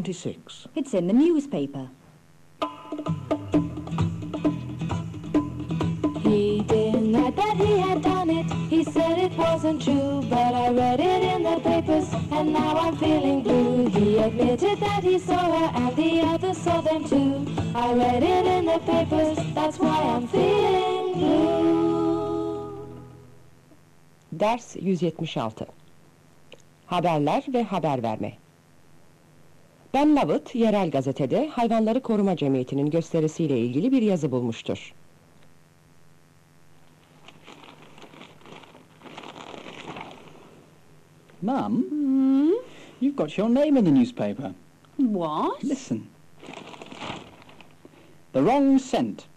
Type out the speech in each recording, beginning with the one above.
76. It's in the newspaper. He denied that he had done it. He said it wasn't true, but I read it in the papers, and now I'm feeling blue. He admitted that he saw her, and the others saw them too. I read it in the papers, that's why I'm feeling blue. Ders 176 Haberler ve haber verme Ben Lovett, yerel gazetede Hayvanları Koruma Cemiyeti'nin gösterisiyle ilgili bir yazı bulmuştur. Mum, you've got your name in the newspaper. What? Listen. The wrong scent.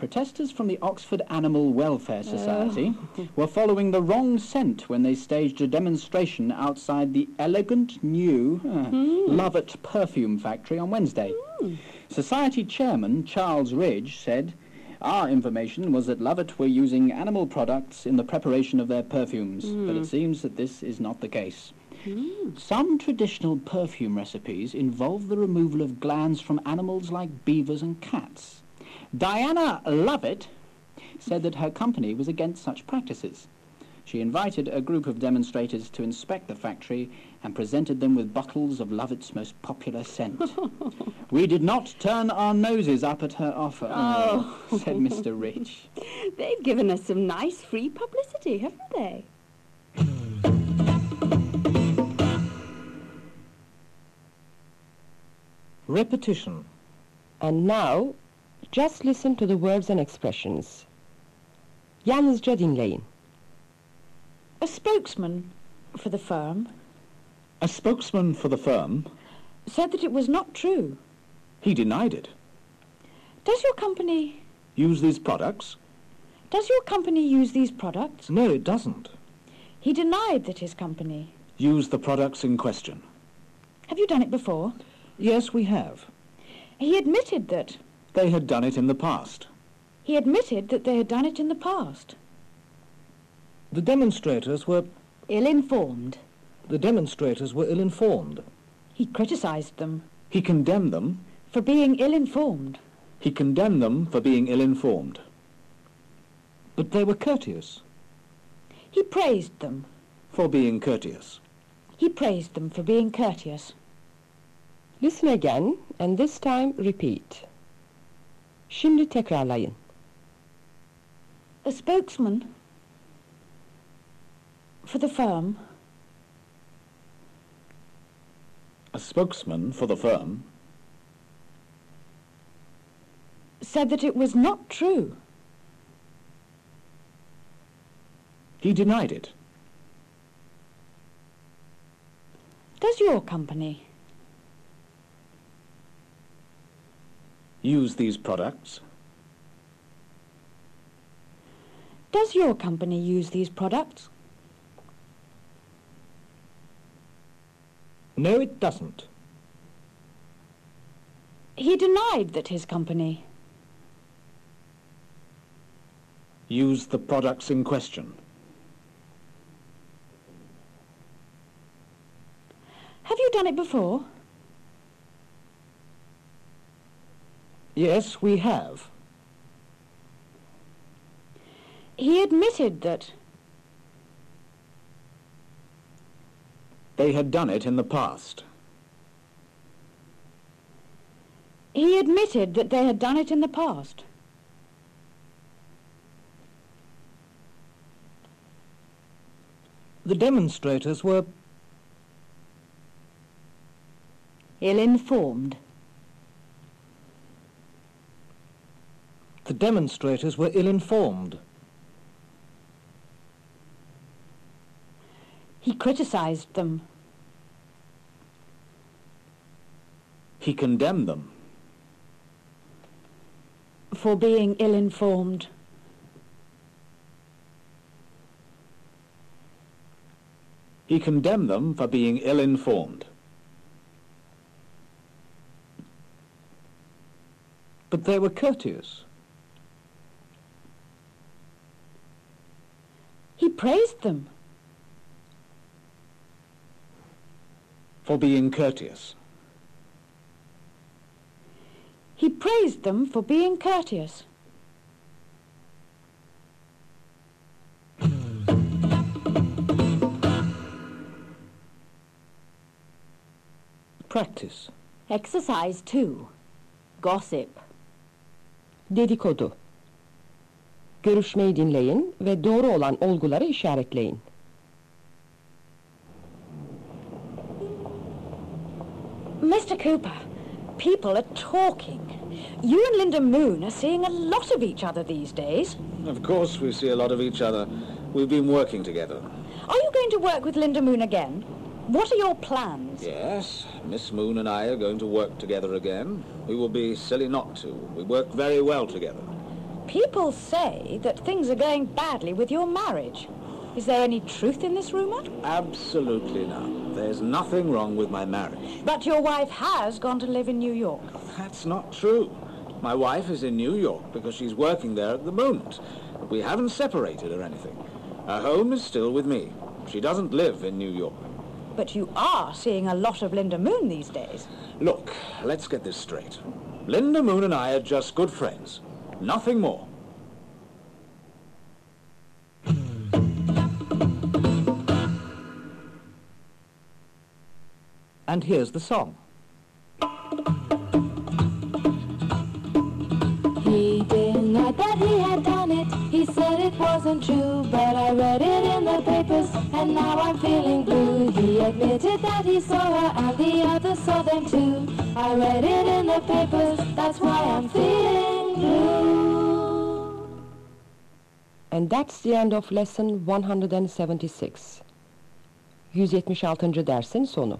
Protesters from the Oxford Animal Welfare oh. Society were following the wrong scent when they staged a demonstration outside the elegant new uh, hmm. Lovett perfume factory on Wednesday. Hmm. Society chairman Charles Ridge said, Our information was that Lovett were using animal products in the preparation of their perfumes, but hmm. it seems that this is not the case. Some traditional perfume recipes involve the removal of glands from animals like beavers and cats. Diana Lovett said that her company was against such practices. She invited a group of demonstrators to inspect the factory and presented them with bottles of Lovett's most popular scent. we did not turn our noses up at her offer, Oh. said Mr. Rich. They've given us some nice free publicity, haven't they? Repetition. And now, just listen to the words and expressions. Yalnızca dinleyin. A spokesman for the firm A spokesman for the firm, said that it was not true. he denied it. Does your company Use these products? does your company use these products? No, it doesn't. He denied that his company. Use the products in question. Have you done it before? Yes, we have. He admitted that They had done it in the past. he admitted that they had done it in the past. The demonstrators were Ill-informed. the demonstrators were ill-informed. He criticized them He condemned them. for being ill-informed. He condemned them for being ill-informed. But they were courteous. He praised them. For being courteous. He praised them for being courteous. Listen again and this time repeat. Şimdi tekrarlayın. A spokesman for the firm A spokesman for the firm said that it was not true. He denied it. Does your company Use these products. does your company use these products? No, it doesn't. He denied that his company. Used the products in question. Have you done it before? Yes, we have. He admitted that They had done it in the past. he admitted that they had done it in the past. The demonstrators were Ill-informed. Demonstrators were ill-informed. He criticized them. He condemned them. for being ill-informed. He condemned them for being ill-informed. But they were courteous. Praised them. For being courteous. He praised them for being courteous. Practice. Exercise two. Gossip. Dedikodu. Görüşmeyi dinleyin ve doğru olan olguları işaretleyin. Mr. Cooper, people are talking. You and Linda Moon are seeing a lot of each other these days. Of course we see a lot of each other. We've been working together. Are you going to work with Linda Moon again? What are your plans? Yes, Miss Moon and I are going to work together again. We will be silly not to. We work very well together. People say that things are going badly with your marriage. Is there any truth in this rumour? Absolutely none. There's nothing wrong with my marriage. But your wife has gone to live in New York. That's not true. My wife is in New York because she's working there at the moment. We haven't separated or anything. Her home is still with me. She doesn't live in New York. But you are seeing a lot of Linda Moon these days. Look, let's get this straight. Linda Moon and I are just good friends. Nothing more. And here's the song. He denied that he had done it. He said it wasn't true, but I read it in the papers, and now I'm feeling blue. He admitted that he saw her, and the others saw them too. I read it in the papers, that's why I'm feeling. And that's the end of lesson 176. 176. dersin sonu.